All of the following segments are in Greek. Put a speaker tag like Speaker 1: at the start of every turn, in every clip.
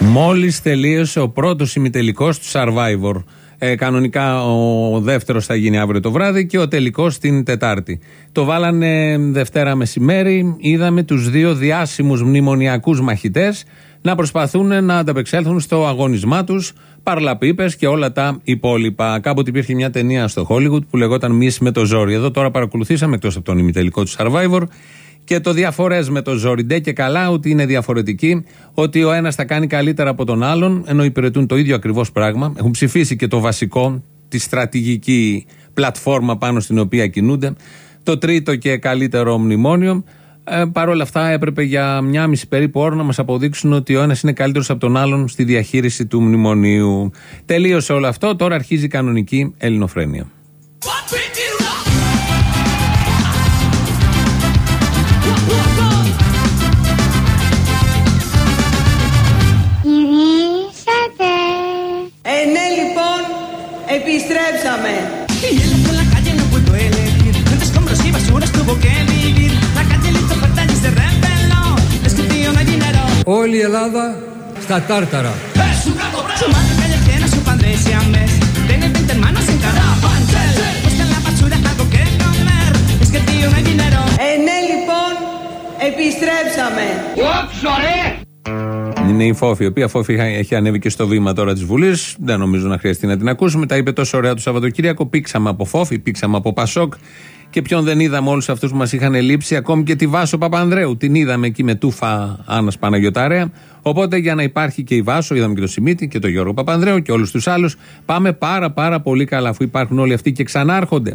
Speaker 1: Μόλις τελείωσε ο πρώτος ημιτελικός του Survivor. Ε, κανονικά ο δεύτερος θα γίνει αύριο το βράδυ και ο τελικός την Τετάρτη. Το βάλανε Δευτέρα μεσημέρι. Είδαμε τους δύο διάσημους μνημονιακούς μαχητές να προσπαθούν να ανταπεξέλθουν στο αγώνισμά τους, παρλαπίπες και όλα τα υπόλοιπα. Κάποτε υπήρχε μια ταινία στο Hollywood που λεγόταν Μίση με το ζόρι. Εδώ τώρα παρακολουθήσαμε εκτός από τον ημιτελικό του Survivor και το διαφορές με το ζόρι. Ντε και καλά ότι είναι διαφορετικοί, ότι ο ένας θα κάνει καλύτερα από τον άλλον, ενώ υπηρετούν το ίδιο ακριβώς πράγμα. Έχουν ψηφίσει και το βασικό, τη στρατηγική πλατφόρμα πάνω στην οποία κινούνται. Το τρίτο και καλύτερο μνημόνιο. Ε, Παρ' όλα αυτά, έπρεπε για μια μισή περίπου ώρα να μας αποδείξουν ότι ο ένας είναι καλύτερος από τον άλλον στη διαχείριση του μνημονίου. Τελείωσε όλο αυτό, τώρα αρχίζει η κανονική ελληνοφρένεια.
Speaker 2: Es que tío no hay dinero
Speaker 3: Ε, ναι, λοιπόν, επιστρέψαμε.
Speaker 1: Είναι η Φόφη, η οποία Φόφη είχα- έχει ανέβει και στο βήμα τώρα της Βουλής. Δεν νομίζω να χρειαστεί να την ακούσουμε. Τα είπε τόσο ωραία το Σαββατοκύριακο. Πήξαμε από Φόφη, πήξαμε από Πασόκ. Και ποιον δεν είδαμε όλους αυτούς που μας είχαν λείψει, ακόμη και τη Βάσο Παπανδρέου. Την είδαμε εκεί με τούφα Άννας Παναγιοτάρεα. Οπότε για να υπάρχει και η Βάσο, είδαμε και το Σιμίτη και τον Γιώργο Παπανδρέου και όλους τους άλλους. Πάμε πάρα πάρα πολύ καλά, αφού υπάρχουν όλοι αυτοί και ξανάρχονται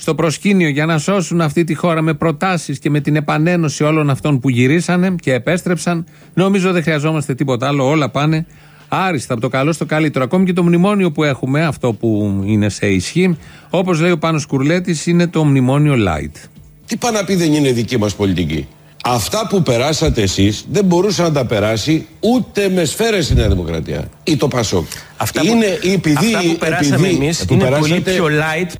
Speaker 1: στο προσκήνιο για να σώσουν αυτή τη χώρα με προτάσεις και με την επανένωση όλων αυτών που γυρίσανε και επέστρεψαν. Νομίζω δεν χρειαζόμαστε τίποτα άλλο. Όλα πάνε άριστα από το καλό στο καλύτερο. Ακόμη και το μνημόνιο που έχουμε, αυτό που είναι σε ισχύ, όπως λέει ο Πάνος Κουρλέτης, είναι το μνημόνιο light.
Speaker 4: Τι πάει να πει δεν είναι δική μας πολιτική. Αυτά που περάσατε εσείς δεν μπορούσε να τα περάσει ούτε με σφαίρες η Νέα Δημοκρατία ή το Πασόκ.
Speaker 5: Αυτά
Speaker 4: είναι
Speaker 5: που,
Speaker 4: επειδή,
Speaker 5: αυτά που περάσαμε
Speaker 4: επειδή-
Speaker 5: εμείς
Speaker 4: που
Speaker 5: είναι
Speaker 4: περάσατε-
Speaker 5: πολύ πιο light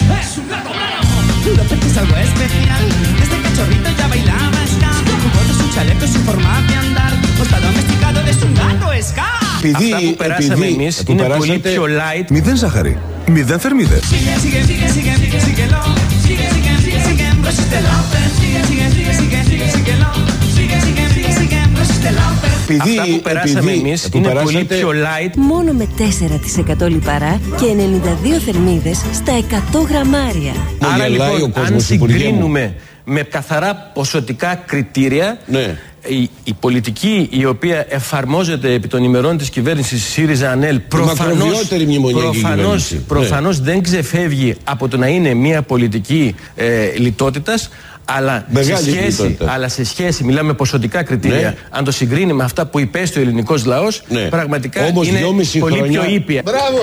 Speaker 2: Es un gato bravo De repente es algo especial Desde cachorrito ya bailaba ska Con botas, su chaleco y su forma de andar Pues está domesticado, es un gato ska
Speaker 4: επειδή,
Speaker 5: Αυτά που περάσαμε
Speaker 4: επειδή
Speaker 5: εμείς
Speaker 4: που
Speaker 5: είναι
Speaker 4: περάσατε-
Speaker 5: πολύ πιο light
Speaker 6: Μηδέν ζάχαρη. Μηδέν θερμίδες.
Speaker 2: Sigue, sigue, sigue, sigue, sigue, síguelo Sigue, sigue, sigue, sigue, resiste la open Sigue, sigue, sigue, sigue, sigue, síguelo Sigue, sigue, sigue, sigue, resiste la open
Speaker 4: επειδή-
Speaker 5: Αυτά που περάσαμε
Speaker 4: επειδή-
Speaker 5: εμείς
Speaker 4: που
Speaker 5: είναι πολύ
Speaker 4: περάσατε-
Speaker 5: πιο light
Speaker 7: Μόνο με 4% λιπαρά και 92 θερμίδες στα 100 γραμμάρια.
Speaker 4: Μου
Speaker 5: Άρα
Speaker 4: γελάει ο
Speaker 5: λοιπόν,
Speaker 4: κόσμος,
Speaker 5: αν
Speaker 4: Υπουργέ μου.
Speaker 5: συγκρίνουμε με καθαρά ποσοτικά κριτήρια,
Speaker 4: Ναι.
Speaker 5: η, η πολιτική η οποία εφαρμόζεται επί των ημερών της κυβέρνησης ΣΥΡΙΖΑ ΑΝΕΛ προφανώς,
Speaker 4: μακροβιότερη μνημονιακή
Speaker 5: προφανώς,
Speaker 4: κυβέρνηση. Ναι.
Speaker 5: προφανώς δεν ξεφεύγει από το να είναι μια πολιτική ε, λιτότητας αλλά σε,
Speaker 4: Μεγάλη
Speaker 5: σχέση,
Speaker 4: λιτότητα.
Speaker 5: αλλά σε σχέση, μιλάμε ποσοτικά κριτήρια,
Speaker 4: Ναι.
Speaker 5: αν το συγκρίνει με αυτά που υπέστη ο ελληνικός λαός,
Speaker 4: Ναι.
Speaker 5: πραγματικά
Speaker 4: Όμως
Speaker 5: είναι
Speaker 4: δυόμιση
Speaker 5: πολύ
Speaker 4: χρονιά-
Speaker 5: πιο ήπια.
Speaker 4: Μπράβο!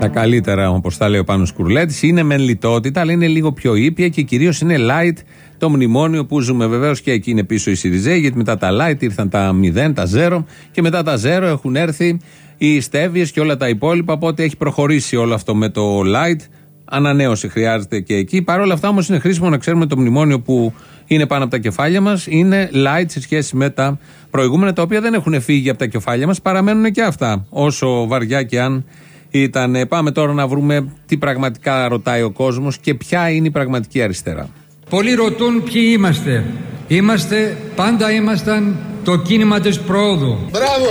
Speaker 1: Τα καλύτερα, όπως τα λέει ο Πάνος Κουρλέτης, είναι μεν λιτότητα, αλλά είναι λίγο πιο ήπια και κυρίως είναι light το μνημόνιο που ζούμε. Βεβαίως και εκεί είναι πίσω οι Σιριζέοι, γιατί μετά τα light ήρθαν τα 0, τα 0 και μετά τα 0 έχουν έρθει οι στέβιες και όλα τα υπόλοιπα. Οπότε έχει προχωρήσει όλο αυτό με το light. Ανανέωση χρειάζεται και εκεί. Παρ' όλα αυτά όμως είναι χρήσιμο να ξέρουμε το μνημόνιο που είναι πάνω από τα κεφάλια μας είναι light σε σχέση με τα προηγούμενα, τα οποία δεν έχουν φύγει από τα κεφάλια μας, παραμένουν και αυτά. Όσο βαριά και αν ήταν. Πάμε τώρα να βρούμε τι πραγματικά ρωτάει ο κόσμος και ποια είναι η πραγματική αριστερά.
Speaker 8: Πολλοί ρωτούν ποιοι είμαστε. Είμαστε, πάντα ήμασταν το κίνημα της πρόοδου.
Speaker 4: Μπράβο!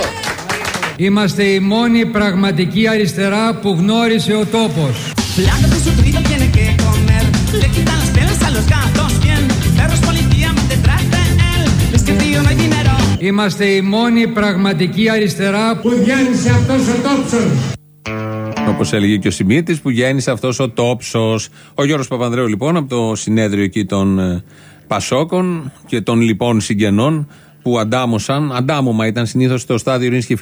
Speaker 8: Είμαστε η μόνη πραγματική αριστερά που γνώρισε ο τόπος.
Speaker 2: Flaco de su trigo tiene que comer. Le quitan las pieles a los gatos bien. Perros policía van detrás de él. Es que tío no hay dinero.
Speaker 8: Είμαστε η μόνη πραγματική αριστερά που διάνυσε αυτός ο τόψος.
Speaker 1: Όπως έλεγε και ο Σιμίτης, που γέννησε αυτός ο τόψος. Ο Γιώργος Παπανδρέου, λοιπόν, από το συνέδριο εκεί των ε, Πασόκων και των λοιπόν συγγενών που αντάμωσαν. Αντάμωμα ήταν συνήθως στο στάδιο ειρήνης και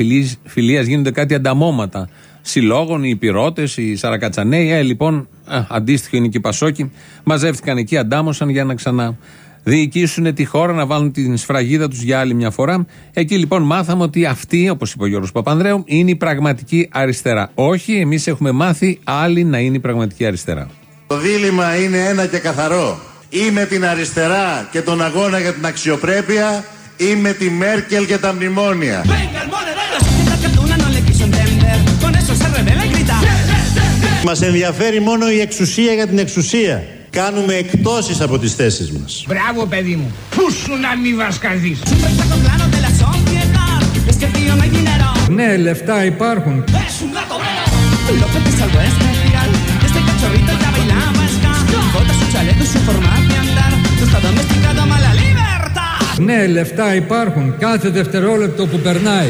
Speaker 1: φιλίας, γίνονται κάτι ανταμώματα συλλόγων, οι υπηρώτες, οι Σαρακατσανέοι. Ε, λοιπόν, ε, αντίστοιχο είναι και οι Πασόκοι. Μαζεύτηκαν εκεί, αντάμωσαν για να ξανά διοικήσουν τη χώρα, να βάλουν την σφραγίδα τους για άλλη μια φορά. Εκεί λοιπόν μάθαμε ότι αυτή, όπως είπε ο Γιώργος Παπανδρέου, είναι η πραγματική αριστερά. Όχι, εμείς έχουμε μάθει άλλοι να είναι η πραγματική αριστερά.
Speaker 9: Το δίλημα είναι ένα και καθαρό. Ή με την αριστερά και τον αγώνα για την αξιοπρέπεια ή με τη Μέρκελ και τα μνημόνια.
Speaker 2: Venga
Speaker 9: Μας ενδιαφέρει μόνο η εξουσία για την εξουσία. Κάνουμε εκτός από τις θέσεις μας.
Speaker 10: Μπράβο, παιδί μου. Πού σου να
Speaker 2: μην βασκάθει. Σου πλάνο.
Speaker 8: Ναι, λεφτά υπάρχουν. Ναι, λεφτά υπάρχουν. Κάθε δευτερόλεπτο που περνάει.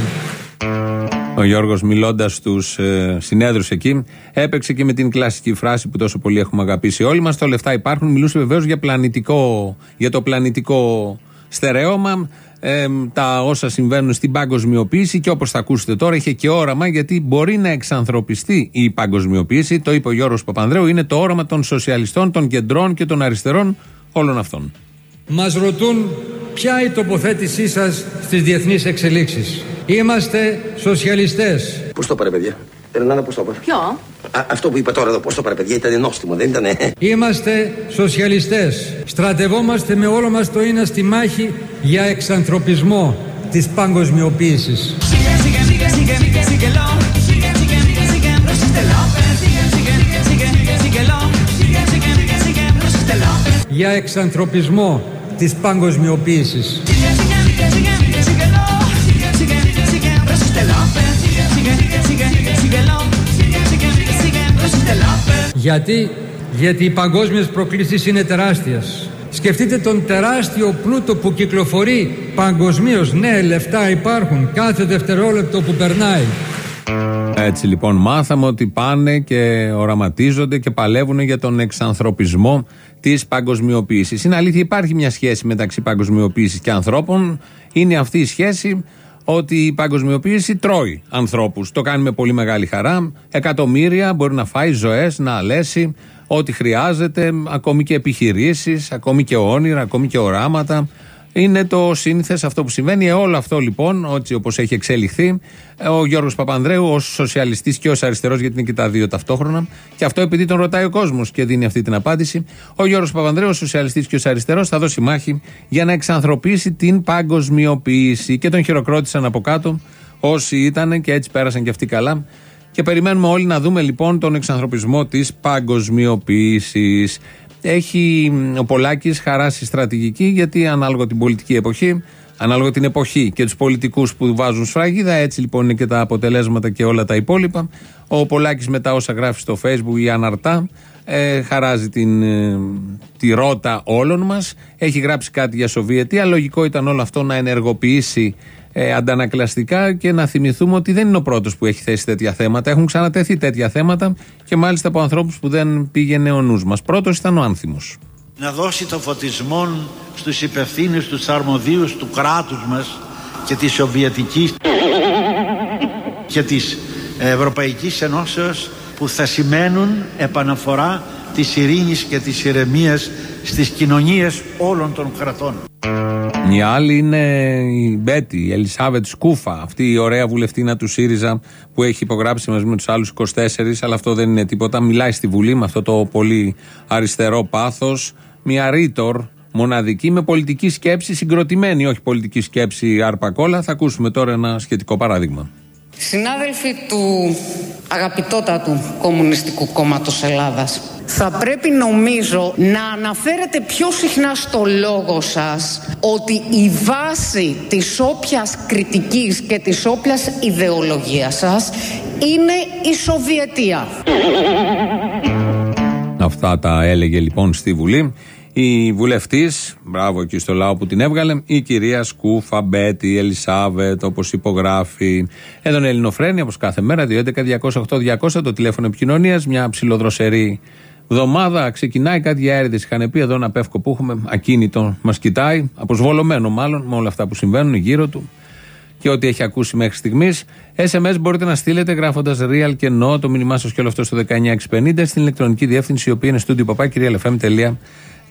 Speaker 1: Ο Γιώργος, μιλώντας στου ε, συνέδρους εκεί, έπαιξε και με την κλασική φράση που τόσο πολύ έχουμε αγαπήσει όλοι μας. Το λεφτά υπάρχουν. Μιλούσε βεβαίως για, πλανητικό, για το πλανητικό στερέωμα. ε, τα όσα συμβαίνουν στην παγκοσμιοποίηση και όπως θα ακούσετε τώρα είχε και όραμα γιατί μπορεί να εξανθρωπιστεί η παγκοσμιοποίηση το είπε ο Γιώργος Παπανδρέου είναι το όραμα των σοσιαλιστών, των κεντρών και των αριστερών όλων αυτών
Speaker 8: Μας ρωτούν ποια η τοποθέτησή σας στις διεθνείς εξελίξεις; Είμαστε σοσιαλιστές.
Speaker 11: Πώ το πάρε, παιδιά. Ερνάνα, πώ το πάρε.
Speaker 12: Ποιο?
Speaker 11: Α, αυτό που είπα τώρα εδώ, πώ το πάρε, παιδιά, ήταν νόστιμο, δεν ήταν.
Speaker 8: Είμαστε σοσιαλιστές. Στρατευόμαστε με όλο μας το είναι στη μάχη για εξανθρωπισμό της παγκοσμιοποίησης.
Speaker 2: Sigue, sigue, sigue, sigue,
Speaker 8: Γιατί, γιατί οι παγκόσμιες προκλήσεις είναι τεράστιες. Σκεφτείτε τον τεράστιο πλούτο που κυκλοφορεί παγκοσμίως. Ναι, λεφτά υπάρχουν κάθε δευτερόλεπτο που περνάει.
Speaker 1: Έτσι λοιπόν μάθαμε ότι πάνε και οραματίζονται και παλεύουν για τον εξανθρωπισμό της παγκοσμιοποίησης. Είναι αλήθεια υπάρχει μια σχέση μεταξύ παγκοσμιοποίησης και ανθρώπων. Είναι αυτή η σχέση ότι η παγκοσμιοποίηση τρώει ανθρώπους. Το κάνει με πολύ μεγάλη χαρά. Εκατομμύρια μπορεί να φάει ζωές, να αλέσει ό,τι χρειάζεται, ακόμη και επιχειρήσεις, ακόμη και όνειρα, ακόμη και οράματα. Είναι το σύνηθες αυτό που συμβαίνει. Ε, όλο αυτό λοιπόν, έτσι όπως έχει εξελιχθεί, ε, ο Γιώργος Παπανδρέου ως σοσιαλιστής και ως αριστερός, γιατί είναι και τα δύο ταυτόχρονα, και αυτό επειδή τον ρωτάει ο κόσμος και δίνει αυτή την απάντηση, ο Γιώργος Παπανδρέου, ως σοσιαλιστής και ως αριστερός, θα δώσει μάχη για να εξανθρωπίσει την παγκοσμιοποίηση. Και τον χειροκρότησαν από κάτω όσοι ήταν και έτσι πέρασαν και αυτοί καλά. Και περιμένουμε όλοι να δούμε λοιπόν τον εξανθρωπισμό της παγκοσμιοποίησης. Έχει μ, ο Πολάκης χαράσει στρατηγική γιατί ανάλογα την πολιτική εποχή, ανάλογα την εποχή και τους πολιτικούς που βάζουν σφραγίδα, έτσι λοιπόν είναι και τα αποτελέσματα και όλα τα υπόλοιπα. Ο Πολάκης μετά όσα γράφει στο facebook ή αναρτά, ε, χαράζει την, ε, τη ρότα όλων μας. Έχει γράψει κάτι για Σοβιετία. Λογικό ήταν όλο αυτό να ενεργοποιήσει ε, αντανακλαστικά και να θυμηθούμε ότι δεν είναι ο πρώτος που έχει θέσει τέτοια θέματα. Έχουν ξανατεθεί τέτοια θέματα και μάλιστα από ανθρώπους που δεν πήγαινε ο νους μας. Πρώτος ήταν ο Άνθιμος.
Speaker 13: να δώσει το φωτισμό στους υπευθύνους, στους αρμοδίους του κράτους μας και της Σοβιετικής και της Ευρωπαϊκής Ενώσεως που θα σημαίνουν επαναφορά της ειρήνης και της ηρεμίας στις κοινωνίες όλων των κρατών.
Speaker 1: Η άλλη είναι η Μπέτη, η Ελισάβετ Σκούφα, αυτή η ωραία βουλευτήνα του ΣΥΡΙΖΑ που έχει υπογράψει μαζί με τους άλλους 24, αλλά αυτό δεν είναι τίποτα. Μιλάει στη Βουλή με αυτό το πολύ αριστερό πάθος. Μια ρήτορ μοναδική με πολιτική σκέψη συγκροτημένη, όχι πολιτική σκέψη αρπακόλα. Θα ακούσουμε τώρα ένα σχετικό παράδειγμα.
Speaker 14: Συνάδελφοι του αγαπητότατου Κομμουνιστικού Κόμματος Ελλάδας, θα πρέπει νομίζω να αναφέρετε πιο συχνά στο λόγο σας ότι η βάση της όποιας κριτικής και της όποιας ιδεολογίας σας είναι η Σοβιετία.
Speaker 1: Αυτά τα έλεγε λοιπόν στη Βουλή. Η βουλευτής, μπράβο εκεί στο λαό που την έβγαλε, η κυρία Σκούφα Μπέτη Ελισάβετ, όπως υπογράφει. Εδώ είναι Ελληνοφρένη, όπως κάθε μέρα, 211-208-200, το τηλέφωνο επικοινωνίας, μια ψηλοδροσερή εβδομάδα. Ξεκινάει κάτι αέριδε. Είχαν πει εδώ ένα πεύκο που έχουμε, ακίνητο, μας κοιτάει, αποσβολωμένο μάλλον, με όλα αυτά που συμβαίνουν γύρω του και ό,τι έχει ακούσει μέχρι στιγμής. SMS μπορείτε να στείλετε γράφοντας real και no το μήνυμά σας και όλο αυτό στο 19650 στην ηλεκτρονική διεύθυνση η οποία είναι studio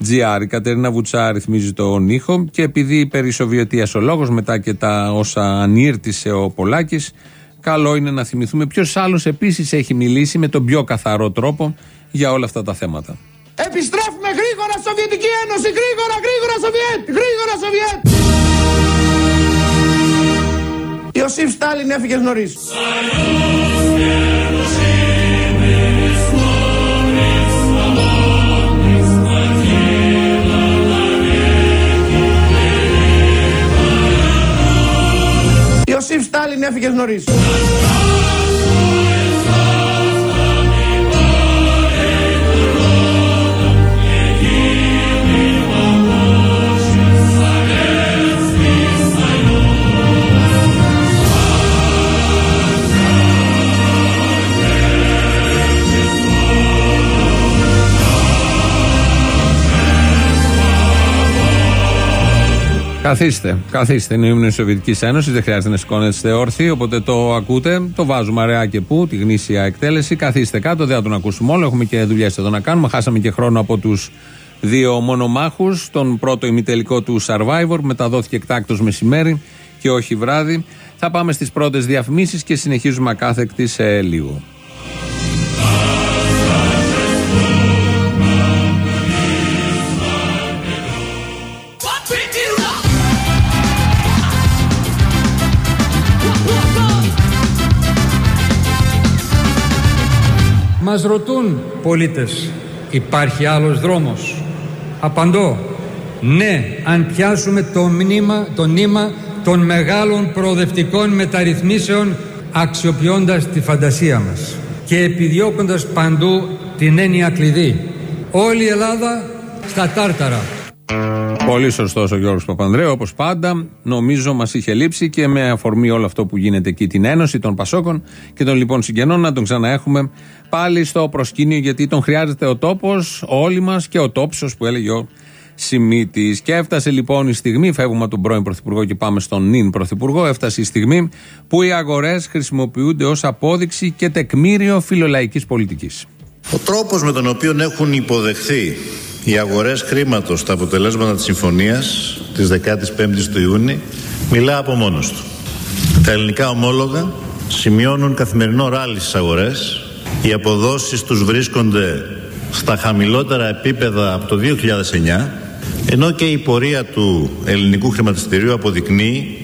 Speaker 1: papakirialfm.gr. Η Κατερίνα Βουτσά ρυθμίζει τον ήχο και επειδή περί Σοβιετίας ο λόγος μετά και τα όσα ανήρτησε ο Πολάκης, καλό είναι να θυμηθούμε ποιος άλλος επίσης έχει μιλήσει με τον πιο καθαρό τρόπο για όλα αυτά τα θέματα.
Speaker 10: Επιστρέφουμε γρήγορα Σοβιετική Ένωση, γρήγορα, γρήγορα Σοβιέτ, γρήγορα Σοβιέτ. Ιωσήφ Στάλιν έφυγε νωρίς. Ιωσήφ Στάλιν έφυγες νωρίς.
Speaker 1: Καθίστε, καθίστε. Είναι η ύμνος τη Σοβιετικής Ένωσης. Δεν χρειάζεται να σηκώνεστε όρθιοι, οπότε το ακούτε. Το βάζουμε αραιά και πού, τη γνήσια εκτέλεση. Καθίστε κάτω, δεν θα τον ακούσουμε όλο. Έχουμε και δουλειές εδώ να κάνουμε. Χάσαμε και χρόνο από τους δύο μονομάχους. Τον πρώτο ημιτελικό του Survivor μεταδόθηκε εκτάκτος μεσημέρι και όχι βράδυ. Θα πάμε στις πρώτες διαφημίσεις και συνεχίζουμε ακάθεκτη σε λίγο.
Speaker 8: Μας ρωτούν πολίτες, υπάρχει άλλος δρόμος; Απαντώ, ναι, αν πιάσουμε το, μνήμα, το νήμα των μεγάλων προοδευτικών μεταρρυθμίσεων αξιοποιώντας τη φαντασία μας και επιδιώκοντας παντού την έννοια κλειδί. Όλη η Ελλάδα στα τάρταρα.
Speaker 1: Πολύ σωστός ο Γιώργος Παπανδρέου, όπως πάντα. Νομίζω μας είχε λείψει και με αφορμή όλο αυτό που γίνεται εκεί, την Ένωση των Πασόκων και των λοιπόν συγγενών, να τον ξαναέχουμε πάλι στο προσκήνιο, γιατί τον χρειάζεται ο τόπος, όλοι μας και ο τόψος που έλεγε ο Σιμίτης. Και έφτασε λοιπόν η στιγμή, φεύγουμε από τον πρώην Πρωθυπουργό και πάμε στον νυν Πρωθυπουργό. Έφτασε η στιγμή που οι αγορές χρησιμοποιούνται ως απόδειξη και τεκμήριο φιλολαϊκής πολιτικής.
Speaker 9: Ο τρόπος με τον οποίο έχουν υποδεχθεί οι αγορές χρήματος τα αποτελέσματα της συμφωνίας της 15ης του Ιούνιου μιλά από μόνος του. Τα ελληνικά ομόλογα σημειώνουν καθημερινό ράλι στις αγορές. Οι αποδόσεις τους βρίσκονται στα χαμηλότερα επίπεδα από το 2009 ενώ και η πορεία του ελληνικού χρηματιστηρίου αποδεικνύει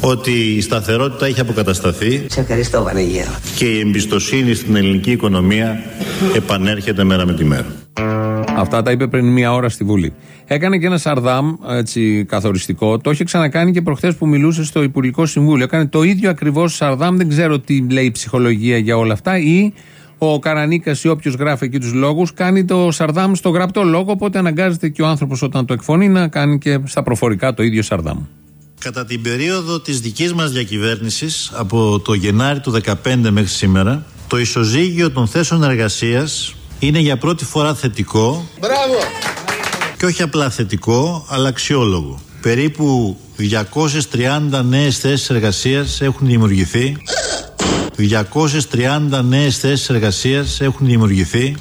Speaker 9: ότι η σταθερότητα έχει αποκατασταθεί
Speaker 11: Σε ευχαριστώ Βανεγέρο.
Speaker 9: και η εμπιστοσύνη στην ελληνική οικονομία επανέρχεται μέρα με τη μέρα.
Speaker 1: Αυτά τα είπε πριν μία ώρα στη Βουλή. Έκανε και ένα σαρδάμ έτσι, καθοριστικό. Το είχε ξανακάνει και προχθές που μιλούσε στο Υπουργικό Συμβούλιο. Έκανε το ίδιο ακριβώς σαρδάμ. Δεν ξέρω τι λέει η ψυχολογία για όλα αυτά. Ή ο Καρανίκας ή όποιος γράφει εκεί τους λόγους κάνει το σαρδάμ στο γραπτό λόγο. Οπότε αναγκάζεται και ο άνθρωπος όταν το εκφωνεί να κάνει και στα προφορικά το ίδιο σαρδάμ.
Speaker 9: Κατά την περίοδο της δικής μας διακυβέρνησης, από το Γενάρη του 2015 μέχρι σήμερα, το ισοζύγιο των θέσεων εργασίας είναι για πρώτη φορά θετικό
Speaker 10: Μπράβο!
Speaker 9: και όχι απλά θετικό, αλλά αξιόλογο. Περίπου 230 νέες θέσεις εργασίας έχουν δημιουργηθεί. 230 νέες θέσεις εργασίας έχουν δημιουργηθεί.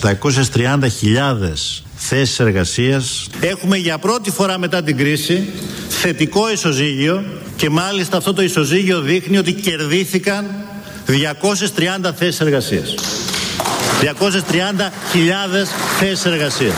Speaker 9: 330.000 θέσεις εργασίας. Έχουμε για πρώτη φορά μετά την κρίση θετικό ισοζύγιο και μάλιστα αυτό το ισοζύγιο δείχνει ότι κερδίθηκαν 230 θέσεις εργασίας. 230.000 θέσεις εργασίας.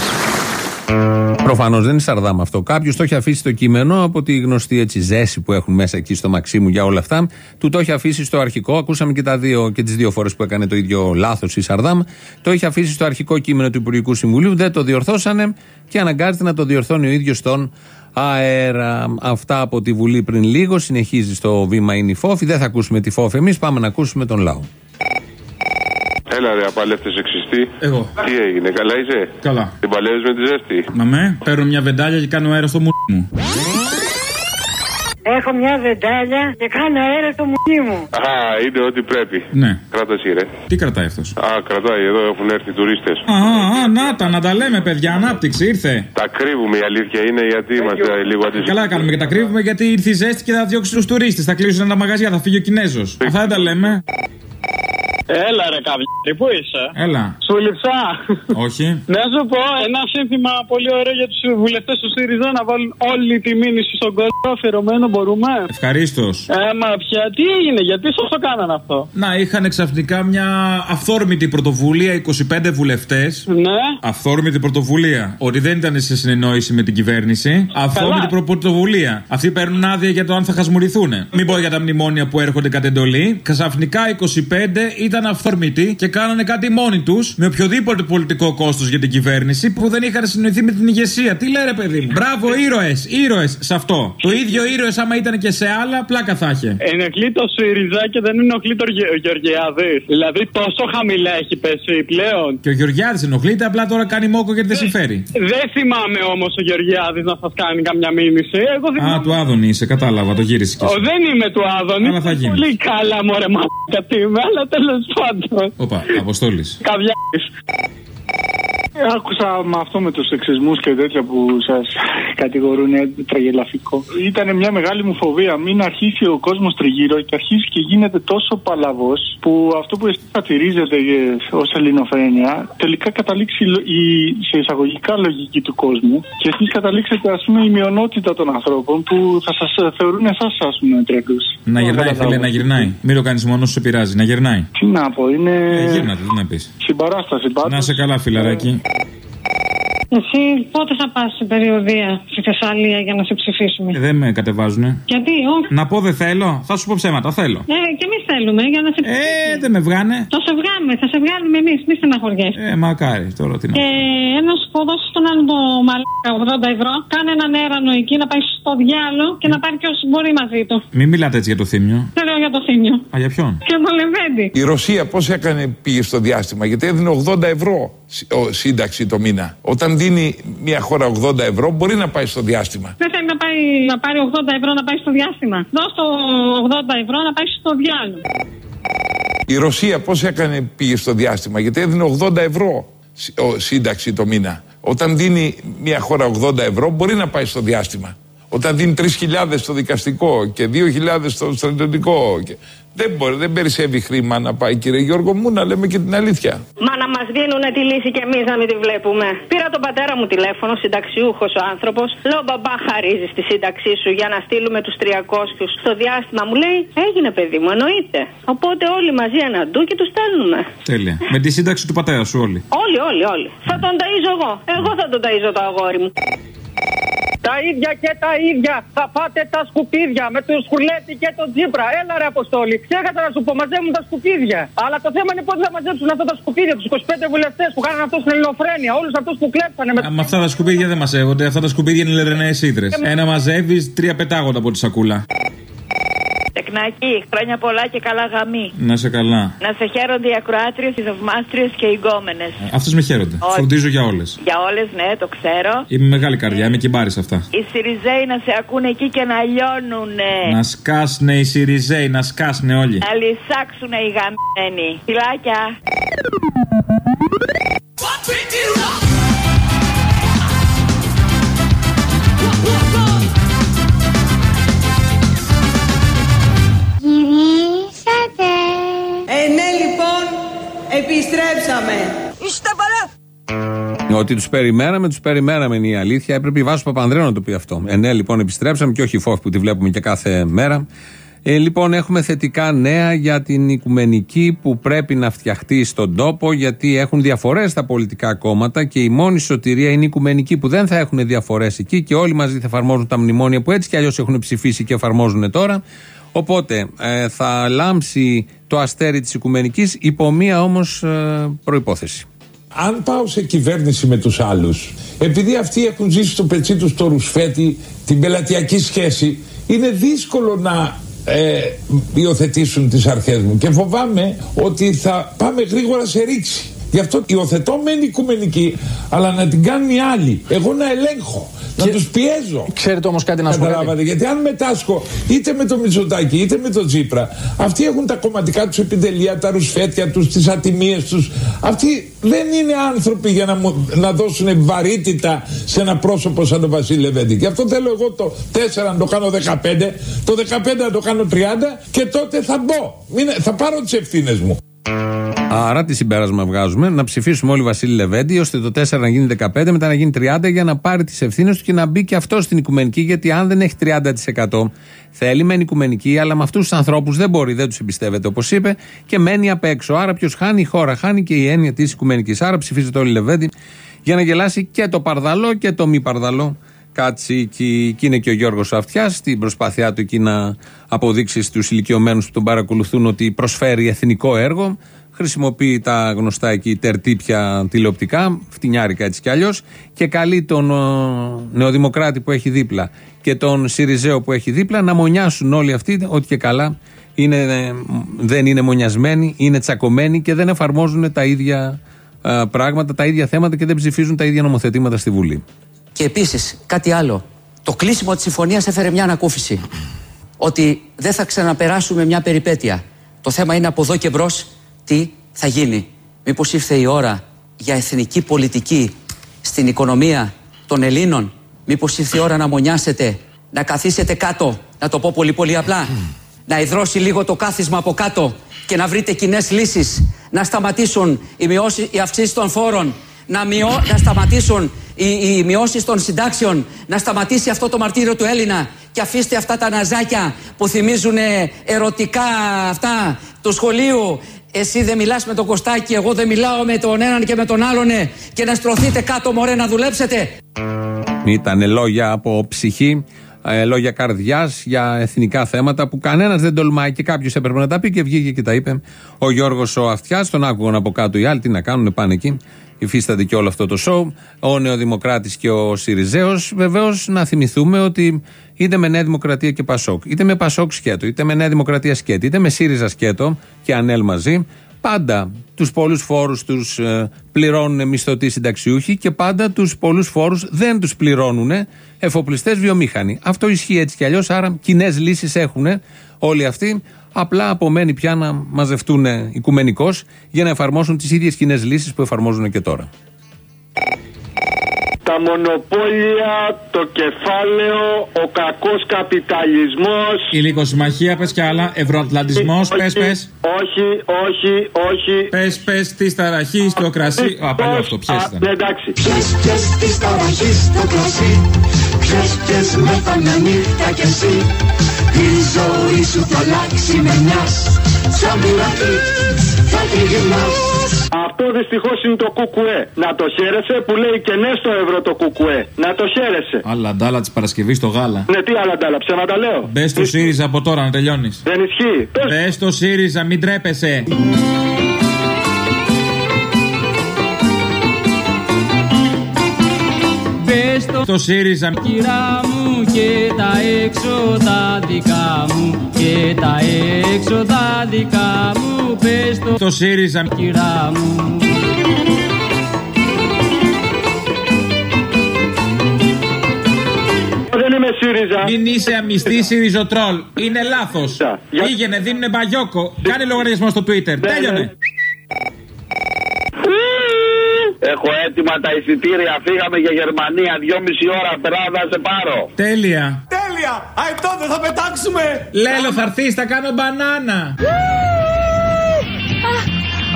Speaker 1: Προφανώς δεν είναι σαρδάμ αυτό. Κάποιος το έχει αφήσει το κείμενο από τη γνωστή έτσι ζέση που έχουν μέσα εκεί στο Μαξίμου για όλα αυτά. Του το έχει αφήσει στο αρχικό. Ακούσαμε και, τα δύο, και τις δύο φορές που έκανε το ίδιο λάθος η Σαρδάμ. Το έχει αφήσει στο αρχικό κείμενο του Υπουργικού Συμβουλίου. Δεν το διορθώσανε και αναγκάζεται να το διορθώνει ο ίδιος στον αέρα. Αυτά από τη Βουλή πριν λίγο. Συνεχίζει στο βήμα είναι η φόφη. Δεν θα ακούσουμε τη φόφη εμείς. Πάμε να ακούσουμε τον λαό.
Speaker 12: Έλα ρε απαλεύτες εξιστή.
Speaker 15: Εγώ.
Speaker 12: Τι έγινε, καλά είσαι;
Speaker 15: Καλά.
Speaker 12: Την παλεύεις με τη ζέστη.
Speaker 15: Να με, παίρνω μια βεντάλια και κάνω αέρα στο μου μου.
Speaker 16: Έχω μια βεντάλια και κάνω αέρα στο μουνί μου.
Speaker 12: Α, είναι ό,τι πρέπει.
Speaker 15: Ναι.
Speaker 12: Κράτας εσύ, ρε.
Speaker 15: Τι κρατάει αυτός;
Speaker 12: Α, κρατάει, εδώ έχουν έρθει τουρίστες.
Speaker 15: Α, α, να τα, να τα λέμε, παιδιά, ανάπτυξη ήρθε.
Speaker 12: Τα κρύβουμε, η αλήθεια είναι, γιατί είμαστε λίγο αντίστοιχοι.
Speaker 15: Καλά κάνουμε και τα κρύβουμε γιατί ήρθε η ζέστη και θα διώξει τους τουρίστες. Θα κλείσουν τα μαγαζιά, θα φύγει ο Κινέζος. Αυτά δεν τα λέμε.
Speaker 17: Έλα ρε καβλιάρι, πού είσαι;
Speaker 15: Έλα.
Speaker 17: Σου λειψά.
Speaker 15: Όχι.
Speaker 17: Να σου πω ένα σύνθημα πολύ ωραίο για τους βουλευτές του ΣΥΡΙΖΑ να βάλουν όλη τη μήνυση στον κόσμο αφιερωμένο, μπορούμε;
Speaker 15: Ευχαρίστως.
Speaker 17: Ε, μα πια τι έγινε, γιατί σα το κάνανε αυτό;
Speaker 15: Να είχαν ξαφνικά μια αυθόρμητη πρωτοβουλία 25 βουλευτές.
Speaker 17: Ναι.
Speaker 15: Αυθόρμητη πρωτοβουλία. Ότι δεν ήταν σε συνεννόηση με την κυβέρνηση. Αυθόρμητη προ- πρωτοβουλία. Αυτοί παίρνουν άδεια για το αν θα χασμουριθούν. Μην πω για τα μνημόνια που έρχονται κατ' εντολή. Ξαφνικά 25 ήταν αυθόρμητοι και κάνανε κάτι μόνοι τους με οποιοδήποτε πολιτικό κόστος για την κυβέρνηση που δεν είχαν συνοηθεί με την ηγεσία. Τι λέει ρε παιδί μου; Μπράβο, ήρωες, ήρωες σε αυτό. Το ίδιο ήρωες άμα ήταν και σε άλλα, πλάκα θα είχε.
Speaker 17: Ενοχλεί το ΣΥΡΙΖΑ και δεν ενοχλεί το Γε- Γεωργιάδης. Δηλαδή τόσο χαμηλά έχει πέσει πλέον.
Speaker 15: Και ο Γεωργιάδης ενοχλείται, απλά τώρα κάνει μόκο γιατί δεν συμφέρει.
Speaker 17: Δεν θυμάμαι όμως ο Γεωργιάδης να σας κάνει καμιά μήνυση. Εγώ θυμάμαι.
Speaker 15: Α, του Άδωνη είσαι, κατάλαβα, το γύρισε κι
Speaker 17: Ο,
Speaker 15: εσύ.
Speaker 17: δεν είμαι του Άδωνη.
Speaker 15: Αλλά θα γίνει.
Speaker 17: Πολύ καλά, μωρέ μαλάκα τι είμαι, αλλά τέλος πάντων.
Speaker 15: Όπα, Αποστόλης.
Speaker 17: Καβιάρης.
Speaker 18: Άκουσα με αυτό με τους σεξισμούς και τέτοια που σας κατηγορούν ε, τραγελαφικό. Ήταν μια μεγάλη μου φοβία. Μην αρχίσει ο κόσμος τριγύρω και αρχίσει και γίνεται τόσο παλαβός που αυτό που εσείς πατηρίζετε ως ελληνοφρένεια τελικά καταλήξει λο- η, σε εισαγωγικά λογική του κόσμου και εσείς καταλήξετε, ας πούμε, η μειονότητα των ανθρώπων που θα σας θεωρούν εσάς, ας πούμε, τρελούς.
Speaker 15: Να γυρνάει, φίλε, να γυρνάει. Μην το κάνεις μόνος σου, σε πειράζει. Να γυρνάει.
Speaker 18: Τι να πω, είναι
Speaker 15: Ε, γύρνατε, τι να πεις.
Speaker 18: συμπαράσταση πάντως.
Speaker 15: Να σε καλά, φιλαράκι.
Speaker 19: Εσύ πότε θα πας στην περιοδία στη Θεσσαλία για να σε ψηφίσουμε;
Speaker 15: Ε, δεν με κατεβάζουνε.
Speaker 19: Γιατί, όχι.
Speaker 15: Να πω δεν θέλω. Θα σου πω ψέματα, θέλω.
Speaker 19: Ε, και εμείς θέλουμε για να σε ψηφίσουμε.
Speaker 15: Ε, δεν με βγάνε.
Speaker 19: Θα σε βγάλουμε, θα σε βγάλουμε εμείς, μη στεναχωριέσαι.
Speaker 15: Ε, μακάρι τώρα τι να.
Speaker 19: Και ένα σου πω, δώσει στον άλλο το μαλάκα 80 ευρώ, κάνε έναν έρανο εκεί να πάει στο διάλογο και να πάρει και όσοι μπορεί μαζί του.
Speaker 15: Μην μιλάτε έτσι για το θύμιο.
Speaker 19: Δεν λέω για το θύμιο.
Speaker 15: Α, για ποιον;
Speaker 19: Και το Λεβέντι.
Speaker 20: Η Ρωσία πώς έκανε πήγε στο διάστημα, γιατί έδινε 80 ευρώ σ- ο- σύνταξη το μήνα. Όταν δίνει μια χώρα 80 ευρώ, μπορεί να πάει στο διάστημα.
Speaker 19: Δεν θέλει να, πάει, να πάρει 80 ευρώ να πάει στο διάστημα. Δώσ' το 80 ευρώ να πάει στο διάλογο.
Speaker 20: Η Ρωσία πώς έκανε πήγε στο διάστημα, γιατί έδινε 80 ευρώ σ- ο- σύνταξη το μήνα. Όταν δίνει μια χώρα 80 ευρώ, μπορεί να πάει στο διάστημα. Όταν δίνει 3.000 στο δικαστικό και 2.000 στο στρατιωτικό. Και... Δεν μπορεί, δεν περισσεύει χρήμα να πάει, κύριε Γιώργο μου, να λέμε και την αλήθεια.
Speaker 21: Μα να μας δίνουν τη λύση και εμείς να μην τη βλέπουμε. Πήρα τον πατέρα μου τηλέφωνο, συνταξιούχος ο άνθρωπος. Λέω μπαμπά, χαρίζεις τη σύνταξή σου για να στείλουμε τους 300 στο διάστημα. Μου λέει, έγινε παιδί μου, εννοείται. Οπότε όλοι μαζί ένα ντούκι τους στέλνουμε.
Speaker 15: Τέλεια. Με τη σύνταξη του πατέρα σου όλοι.
Speaker 21: Όλοι, όλοι, όλοι. Θα τον ταΐζω εγώ. Εγώ θα τον ταΐζω το αγόρι μου.
Speaker 17: Τα ίδια και τα ίδια. Θα πάτε τα σκουπίδια με τον Σκουλέτη και τον Τζίπρα. Έλα ρε Αποστόλη. Ξέχασα να σου πω, μαζεύουν τα σκουπίδια. Αλλά το θέμα είναι πότε θα μαζέψουν αυτά τα σκουπίδια, τους 25 βουλευτές που κάνανε αυτό στην ελληνοφρένεια. Όλους αυτούς που κλέψανε με
Speaker 15: Α, με αυτά τα σκουπίδια δεν μαζεύονται. Αυτά τα σκουπίδια είναι λερεναίε ύδρες. Ένα μαζεύεις, τρία πετάγονται από τη σακούλα.
Speaker 22: Τεκνάκι, χρόνια πολλά και καλά γαμή.
Speaker 15: Να σε καλά.
Speaker 22: Να σε χαίρονται οι ακροάτριες, οι θαυμάστριες και οι γκόμενες.
Speaker 15: Αυτέ με χαίρονται.
Speaker 22: Όχι.
Speaker 15: Φροντίζω για όλες.
Speaker 22: Για όλες, ναι, το ξέρω.
Speaker 15: Είμαι μεγάλη καρδιά, είμαι κυμπάρη αυτά.
Speaker 22: Οι Σιριζέοι να σε ακούνε εκεί και να λιώνουνε.
Speaker 15: Να σκάσνε οι Σιριζέοι, να σκάσνε όλοι.
Speaker 22: Να λυσάξουνε οι γαμμένοι. Φιλάκια.
Speaker 3: Επιστρέψαμε. Είστε παρά.
Speaker 1: Ότι τους περιμέναμε, τους περιμέναμε είναι η αλήθεια. Έπρεπε η Βάσο Παπανδρέου να το πει αυτό. Ε, ναι, λοιπόν, επιστρέψαμε και όχι η φόφ που τη βλέπουμε και κάθε μέρα. Ε, λοιπόν, έχουμε θετικά νέα για την οικουμενική που πρέπει να φτιαχτεί στον τόπο, γιατί έχουν διαφορές τα πολιτικά κόμματα και η μόνη σωτηρία είναι η οικουμενική που δεν θα έχουν διαφορές εκεί και όλοι μαζί θα εφαρμόζουν τα μνημόνια που έτσι κι αλλιώς έχουν ψηφίσει και εφαρμόζουν τώρα. Οπότε ε, θα λάμψει το αστέρι της οικουμενικής υπό μία όμως ε, προπόθεση.
Speaker 23: αν πάω σε κυβέρνηση με τους άλλους επειδή αυτοί έχουν ζήσει στο πετσί τους το ρουσφέτη την πελατειακή σχέση είναι δύσκολο να ε, υιοθετήσουν τις αρχές μου. Και φοβάμαι ότι θα πάμε γρήγορα σε ρήξη. Γι' αυτό υιοθετώ μεν οικουμενική αλλά να την κάνουν οι άλλοι. Εγώ να ελέγχω να τους πιέζω
Speaker 24: Ξέρετε όμως κάτι να σου πω. κάτι.
Speaker 23: Καταλάβατε, γιατί αν μετάσχω είτε με το Μητσοτάκη είτε με το Τζίπρα, αυτοί έχουν τα κομματικά τους επιτελεία, τα ρουσφέτια τους, τις ατιμίες τους. Αυτοί δεν είναι άνθρωποι για να, μου, να δώσουν βαρύτητα σε ένα πρόσωπο σαν τον Βασίλη Λεβέντη. Γι' αυτό θέλω εγώ το 4 να το κάνω 15, το 15 να το κάνω 30 και τότε θα μπω. Μην- θα πάρω τις ευθύνες μου.
Speaker 1: Άρα τι συμπέρασμα βγάζουμε, να ψηφίσουμε όλοι Βασίλη Λεβέντη, ώστε το 4 να γίνει 15, μετά να γίνει 30 για να πάρει τις ευθύνες του και να μπει και αυτός στην οικουμενική. Γιατί αν δεν έχει 30%, θέλει μεν οικουμενική, αλλά με αυτούς τους ανθρώπους δεν μπορεί, δεν τους εμπιστεύεται όπως είπε και μένει απ' έξω. Άρα ποιος χάνει, η χώρα χάνει και η έννοια της οικουμενικής. Άρα ψηφίζεται όλοι Λεβέντη για να γελάσει και το παρδαλό και το μη παρδαλό. Κάτσει και, και είναι και ο Γιώργος Αυτιάς στην προσπάθειά του εκεί να αποδείξει στους ηλικιωμένους που τον παρακολουθούν ότι προσφέρει εθνικό έργο χρησιμοποιεί τα γνωστά εκεί τερτύπια τηλεοπτικά, φτηνιάρικα έτσι κι αλλιώς, και καλεί τον ο, νεοδημοκράτη που έχει δίπλα και τον Σιριζέο που έχει δίπλα να μονιάσουν όλοι αυτοί ότι και καλά είναι, δεν είναι μονιασμένοι, είναι τσακωμένοι και δεν εφαρμόζουν τα ίδια α, πράγματα, τα ίδια θέματα και δεν ψηφίζουν τα ίδια νομοθετήματα στη Βουλή.
Speaker 25: Και επίσης κάτι άλλο. Το κλείσιμο της συμφωνίας έφερε μια ανακούφιση. Ότι δεν θα ξαναπεράσουμε μια περιπέτεια. Το θέμα είναι από εδώ και μπρος τι θα γίνει. Μήπως ήρθε η ώρα για εθνική πολιτική στην οικονομία των Ελλήνων. Μήπως ήρθε η ώρα να μονιάσετε, να καθίσετε κάτω, να το πω πολύ πολύ απλά. Να υδρώσει λίγο το κάθισμα από κάτω και να βρείτε κοινές λύσεις. Να σταματήσουν οι, μειώσεις, οι αυξήσεις των φόρων, να, μειώ, να σταματήσουν οι, οι μειώσεις των συντάξεων, να σταματήσει αυτό το μαρτύριο του Έλληνα και αφήστε αυτά τα ναζάκια που θυμίζουν ερωτικά αυτά του σχολείου εσύ δεν μιλάς με τον Κωστάκη, εγώ δεν μιλάω με τον έναν και με τον άλλον ε, και να στρωθείτε κάτω μωρέ να δουλέψετε.
Speaker 1: Ήταν λόγια από ψυχή, ε, λόγια καρδιάς για εθνικά θέματα που κανένας δεν τολμάει και κάποιος έπρεπε να τα πει και βγήκε και τα είπε. Ο Γιώργος ο Αυτιάς, τον άκουγαν από κάτω οι άλλοι, τι να κάνουν, πάνε εκεί. Υφίσταται και όλο αυτό το σοου. Ο Νεοδημοκράτης και ο Σιριζέος. Βεβαίως να θυμηθούμε ότι είτε με Νέα Δημοκρατία και Πασόκ, είτε με Πασόκ σκέτο, είτε με Νέα Δημοκρατία σκέτο, είτε με ΣΥΡΙΖΑ σκέτο και ΑΝΕΛ μαζί, πάντα τους πολλούς φόρους τους ε, πληρώνουν μισθωτοί συνταξιούχοι και πάντα τους πολλούς φόρους δεν τους πληρώνουν εφοπλιστές βιομήχανοι. Αυτό ισχύει έτσι κι αλλιώς, άρα κοινές λύσεις έχουν όλοι αυτοί. Απλά απομένει πια να μαζευτούν οικουμενικώς για να εφαρμόσουν τις ίδιες κοινές λύσεις που εφαρμόζουν και τώρα.
Speaker 26: Τα μονοπόλια, το κεφάλαιο, ο κακός καπιταλισμός.
Speaker 15: Η λικοσυμμαχία, πες κι άλλα, ευρωατλαντισμός, πες, πες.
Speaker 26: Όχι, όχι, όχι.
Speaker 15: Πες, πες, τη ταραχή στο κρασί Α, παλιό αυτό, ποιες ήταν.
Speaker 26: Ναι, εντάξει.
Speaker 27: Πιες, πιες της ταραχής στο κρασί Πιες, πιες με τα μια νύχτα κι εσύ. Η ζωή σου θα αλλάξει με μιας Σαν πειρατή θα τριγυρνάς
Speaker 26: Αυτό δυστυχώς είναι το κουκουέ. Να το χαίρεσαι που λέει και ναι στο ευρώ το κουκουέ. Να το χαίρεσαι.
Speaker 15: Άλλα ντάλα της Παρασκευής στο γάλα.
Speaker 26: Ναι, τι άλλα ντάλα, ψέματα λέω.
Speaker 15: Μπες στο ΣΥΡΙΖΑ από τώρα να τελειώνεις.
Speaker 26: Δεν ισχύει.
Speaker 15: Μπες στο ΣΥΡΙΖΑ, μην τρέπεσαι. Στο ΣΥΡΙΖΑ
Speaker 24: Κυρά μου και τα έξοδα δικά μου Και τα έξοδα δικά μου Πες το
Speaker 15: Στο ΣΥΡΙΖΑ
Speaker 24: Κυρά μου
Speaker 26: Δεν είμαι ΣΥΡΙΖΑ.
Speaker 15: Μην είσαι αμυστή ΣΥΡΙΖΟΤΡΟΛ. Είναι λάθος. Πήγαινε, δίνουνε μπαγιόκο. Κάνε λογαριασμό στο Twitter. Τέλειωνε.
Speaker 28: Έχω έτοιμα τα εισιτήρια. Φύγαμε για Γερμανία. Δυόμιση ώρα περάω να σε πάρω.
Speaker 15: Τέλεια.
Speaker 10: Τέλεια! Αϊ τότε θα πετάξουμε!
Speaker 15: Λέλο, θα έρθεις, θα κάνω μπανάνα.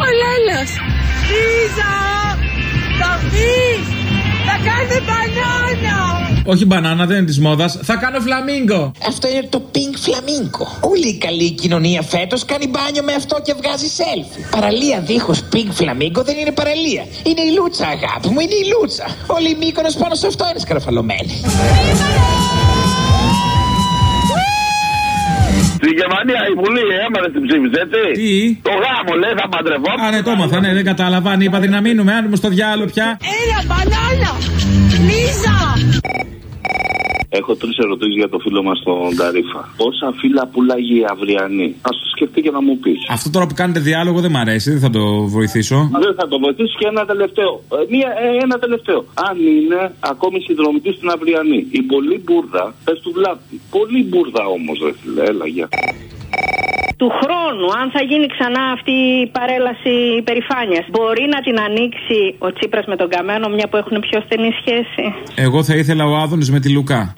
Speaker 29: Ο Λέλος! Λίζα! Θα βγεις! Θα κάνετε μπανάνα!
Speaker 15: Όχι μπανάνα, δεν είναι της μόδας. Θα κάνω φλαμίγκο.
Speaker 30: Αυτό είναι το pink flamingo. Όλη η καλή κοινωνία φέτος κάνει μπάνιο με αυτό και βγάζει selfie. Παραλία δίχως pink flamingo δεν είναι παραλία. Είναι η λούτσα, αγάπη μου, είναι η λούτσα. Όλοι οι μήκονε πάνω σε αυτό είναι σκαρφαλωμένοι.
Speaker 28: Γερμανία η Βουλή έμαθε την ψήφιση, έτσι.
Speaker 15: Τι;
Speaker 28: Το γάμο λέει θα παντρευόμαστε.
Speaker 15: Α, ναι, το έμαθα, ναι, δεν κατάλαβα. Αν είπατε να μείνουμε, άνουμε στο διάλογο πια.
Speaker 29: Έλα, μπανάνα! Λίζα!
Speaker 28: Έχω τρεις ερωτήσεις για το φίλο μας τον Ταρίφα. Πόσα φύλλα πουλάγει η αυριανή; Α το σκεφτεί και να μου πεις.
Speaker 15: Αυτό τώρα που κάνετε διάλογο δεν μ' αρέσει, δεν θα το βοηθήσω.
Speaker 28: Δεν θα το βοηθήσει και ένα τελευταίο. Ε, μία, ε, ένα τελευταίο. Αν είναι ακόμη συνδρομητής στην αυριανή. Η πολύ μπουρδα, πες του βλάπτει. Πολύ μπουρδα όμως, δεν φίλε, έλα για.
Speaker 21: Του χρόνου, αν θα γίνει ξανά αυτή η παρέλαση υπερηφάνειας, μπορεί να την ανοίξει ο Τσίπρας με τον Καμένο, μια που έχουν πιο στενή σχέση;
Speaker 15: Εγώ θα ήθελα ο Άδωνης με τη Λουκά.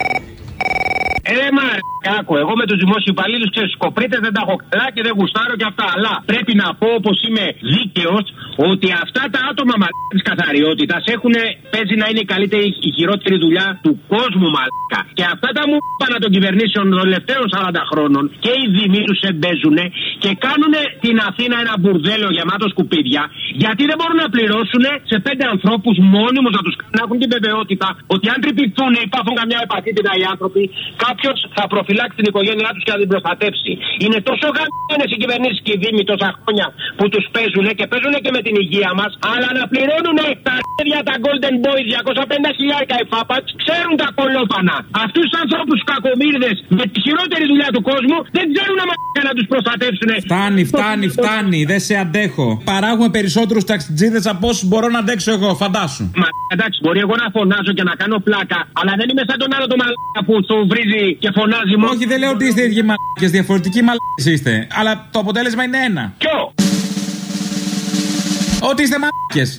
Speaker 28: Ε, μα,
Speaker 31: Άκου, εγώ με τους δημόσιους υπαλλήλους και στου κοπρίτες δεν τα έχω καλά και δεν γουστάρω και αυτά. Αλλά πρέπει να πω, όπως είμαι δίκαιος, ότι αυτά τα άτομα μαλάκα της καθαριότητας έχουν παίζει να είναι η καλύτερη, η χειρότερη δουλειά του κόσμου μαλάκα. Και αυτά τα μου πάνω των κυβερνήσεων των τελευταίων 40 χρόνων και οι δήμοι τους εμπέζουν και κάνουν την Αθήνα ένα μπουρδέλο γεμάτο σκουπίδια γιατί δεν μπορούν να πληρώσουν σε πέντε ανθρώπους μόνιμους να τους να έχουν την βεβαιότητα ότι αν τρυπηθούν ή πάθουν καμιά επαθήτητα οι άνθρωποι, κάποιος θα προφυλάξει την οικογένειά τους και θα την προστατεύσει. Είναι τόσο γαμμένε οι κυβερνήσει και οι δήμοι τόσα χρόνια που τους παίζουν και παίζουν και με την υγεία μας, αλλά να πληρώνουν τα ίδια τα Golden Boys 250 χιλιάρικα εφάπαξ, ξέρουν τα κολόπανα. Αυτούς τους ανθρώπους κακομίρδε με τη χειρότερη δουλειά του κόσμου δεν ξέρουν να, να τους προστατεύσουν.
Speaker 15: Φτάνει, φτάνει, φτάνει. Δεν σε αντέχω. Παράγουμε περισσότερους ταξιτζίδες από όσους μπορώ να αντέξω εγώ, φαντάσου.
Speaker 31: Μα εντάξει, μπορεί εγώ να φωνάζω και να κάνω πλάκα, αλλά δεν είμαι σαν τον άλλο το μαλάκα που το βρίζει και φωνάζει μόνο.
Speaker 15: Όχι, δεν λέω ότι είστε ίδιοι μαλάκες, διαφορετικοί μαλάκες είστε. Αλλά το αποτέλεσμα είναι ένα.
Speaker 31: Ποιο;
Speaker 15: Ότι είστε μαλάκες.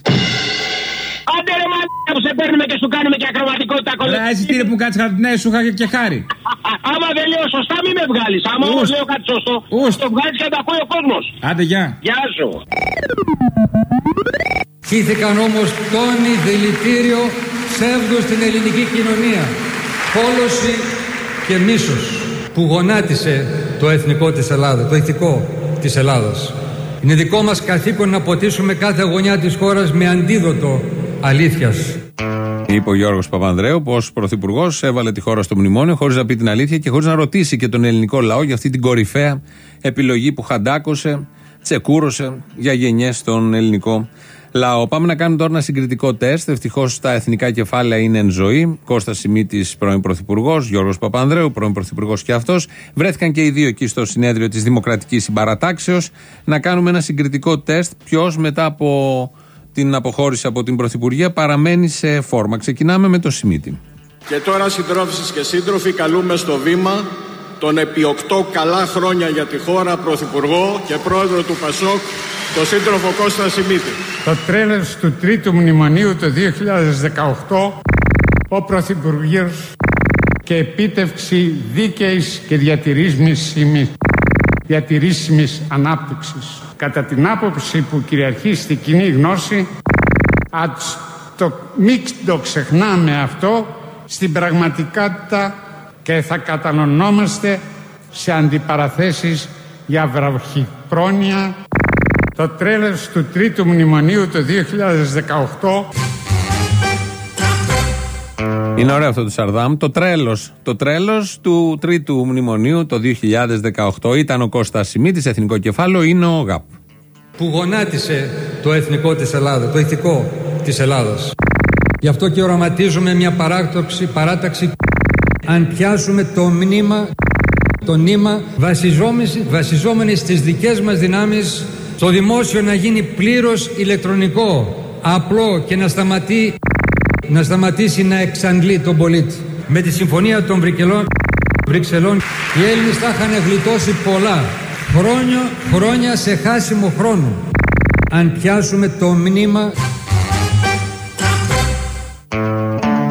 Speaker 31: Άντε ρε μαλάκα που σε παίρνουμε και σου κάνουμε και ακροματικότητα κολλή.
Speaker 15: Ρε, εσύ τι ρε που κάτσε χαρτινέ, σου είχα και χάρη.
Speaker 31: Άμα δεν λέω σωστά, μην με βγάλεις. Άμα όμως λέω κάτι σωστό, το βγάλεις και τα ακούει ο κόσμος.
Speaker 15: Άντε, γεια.
Speaker 31: Γεια σου.
Speaker 8: Χύθηκαν όμως τόνοι δηλητήριο ψεύδου στην ελληνική κοινωνία. Πόλωση και μίσος που γονάτισε το εθνικό της Ελλάδα, το ηθικό της Ελλάδας. Είναι δικό μας καθήκον να ποτίσουμε κάθε γωνιά της χώρας με αντίδοτο αλήθειας.
Speaker 1: Είπε ο Γιώργος Παπανδρέου που ω πρωθυπουργός έβαλε τη χώρα στο μνημόνιο χωρίς να πει την αλήθεια και χωρίς να ρωτήσει και τον ελληνικό λαό για αυτή την κορυφαία επιλογή που χαντάκωσε, τσεκούρωσε για γενιές στον ελληνικό λαό. Πάμε να κάνουμε τώρα ένα συγκριτικό τεστ. Ευτυχώς τα εθνικά κεφάλαια είναι εν ζωή. Κώστας Σιμίτης, πρώην Πρωθυπουργός, Γιώργος Παπανδρέου, πρώην Πρωθυπουργός και αυτός. Βρέθηκαν και οι δύο εκεί στο συνέδριο της Δημοκρατικής Συμπαρατάξεως. Να κάνουμε ένα συγκριτικό τεστ. Ποιος μετά από την αποχώρηση από την Πρωθυπουργία παραμένει σε φόρμα. Ξεκινάμε με το Σιμίτη.
Speaker 32: Και τώρα συντρόφισσες και σύντροφοι καλούμε στο βήμα τον επί οκτώ καλά χρόνια για τη χώρα Πρωθυπουργό και Πρόεδρο του ΠΑΣΟΚ, τον σύντροφο Κώστα Σιμίτη.
Speaker 33: Το τρέλος του τρίτου μνημονίου το 2018, ο Πρωθυπουργός και επίτευξη δίκαιης και διατηρήσιμης, διατηρήσιμης ανάπτυξης. Κατά την άποψη που κυριαρχεί στη κοινή γνώση, ας το, μην το ξεχνάμε αυτό, στην πραγματικότητα και θα κατανονόμαστε σε αντιπαραθέσεις για βραχυπρόνοια. Το τρέλος του τρίτου μνημονίου το 2018
Speaker 1: Είναι ωραίο αυτό το Σαρδάμ. Το τρέλος το τρέλος του τρίτου μνημονίου το 2018 ήταν ο Κώστας Σιμίτης, εθνικό κεφάλαιο, είναι ο ΓΑΠ.
Speaker 8: Που γονάτισε το εθνικό της Ελλάδα, το ηθικό της Ελλάδας. Γι' αυτό και οραματίζουμε μια παράταξη, παράταξη αν πιάσουμε το μνήμα, το νήμα βασιζόμενοι, βασιζόμενοι στις δικές μας δυνάμεις το δημόσιο να γίνει πλήρως ηλεκτρονικό, απλό και να, σταματεί, να σταματήσει να εξαντλεί τον πολίτη. Με τη συμφωνία των Βρυκελών, Βρυξελών οι Έλληνες θα είχαν γλιτώσει πολλά χρόνια, χρόνια σε χάσιμο χρόνο. Αν πιάσουμε το μνήμα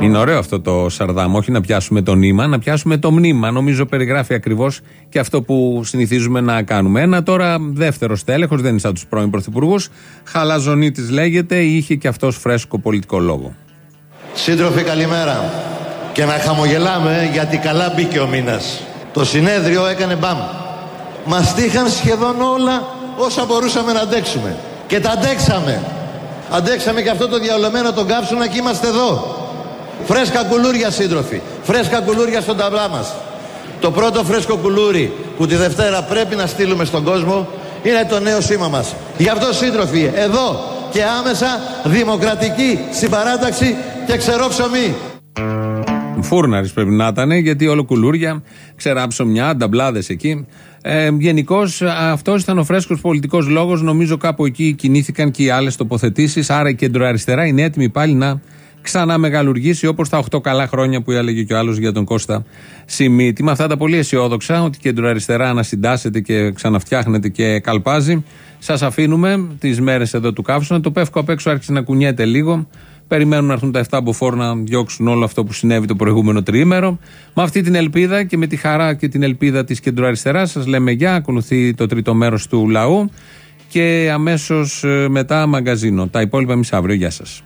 Speaker 1: Είναι ωραίο αυτό το Σαρδάμ. Όχι να πιάσουμε το νήμα, να πιάσουμε το μνήμα. Νομίζω περιγράφει ακριβώς και αυτό που συνηθίζουμε να κάνουμε. Ένα τώρα δεύτερο τέλεχο, δεν είναι σαν τους πρώην πρωθυπουργούς. Χαλαζονίτης λέγεται, είχε και αυτός φρέσκο πολιτικό λόγο.
Speaker 34: Σύντροφοι, καλημέρα. Και να χαμογελάμε γιατί καλά μπήκε ο μήνας. Το συνέδριο έκανε μπαμ. Μας τύχαν σχεδόν όλα όσα μπορούσαμε να αντέξουμε. Και τα αντέξαμε. Αντέξαμε και αυτό το διαολεμένο τον κάψουνα και είμαστε εδώ. Φρέσκα κουλούρια σύντροφοι. Φρέσκα κουλούρια στον ταμπλά μας. Το πρώτο φρέσκο κουλούρι που τη Δευτέρα πρέπει να στείλουμε στον κόσμο είναι το νέο σήμα μας. Γι' αυτό σύντροφοι, εδώ και άμεσα δημοκρατική συμπαράταξη και ξερό ψωμί.
Speaker 1: Φούρναρης πρέπει να ήταν, γιατί όλο κουλούρια, ξερά ψωμιά, νταμπλάδες εκεί. Ε, Γενικώς αυτός ήταν ο φρέσκος πολιτικός λόγος. Νομίζω κάπου εκεί κινήθηκαν και οι άλλες τοποθετήσεις. Άρα η κεντροαριστερά είναι έτοιμη πάλι να ξαναμεγαλουργήσει όπως τα 8 καλά χρόνια που έλεγε και ο άλλος για τον Κώστα Σιμίτη. Με αυτά τα πολύ αισιόδοξα ότι η κεντροαριστερά ανασυντάσσεται και ξαναφτιάχνεται και καλπάζει. Σας αφήνουμε τις μέρες εδώ του καύσωνα. Το πεύκο απ' έξω άρχισε να κουνιέται λίγο. Περιμένουν να έρθουν τα 7 μποφόρ να διώξουν όλο αυτό που συνέβη το προηγούμενο τριήμερο. Με αυτή την ελπίδα και με τη χαρά και την ελπίδα της κεντροαριστεράς σας λέμε γεια. Ακολουθεί το τρίτο μέρος του λαού και αμέσως μετά μαγκαζίνο. Τα υπόλοιπα εμείς αύριο. Γεια σας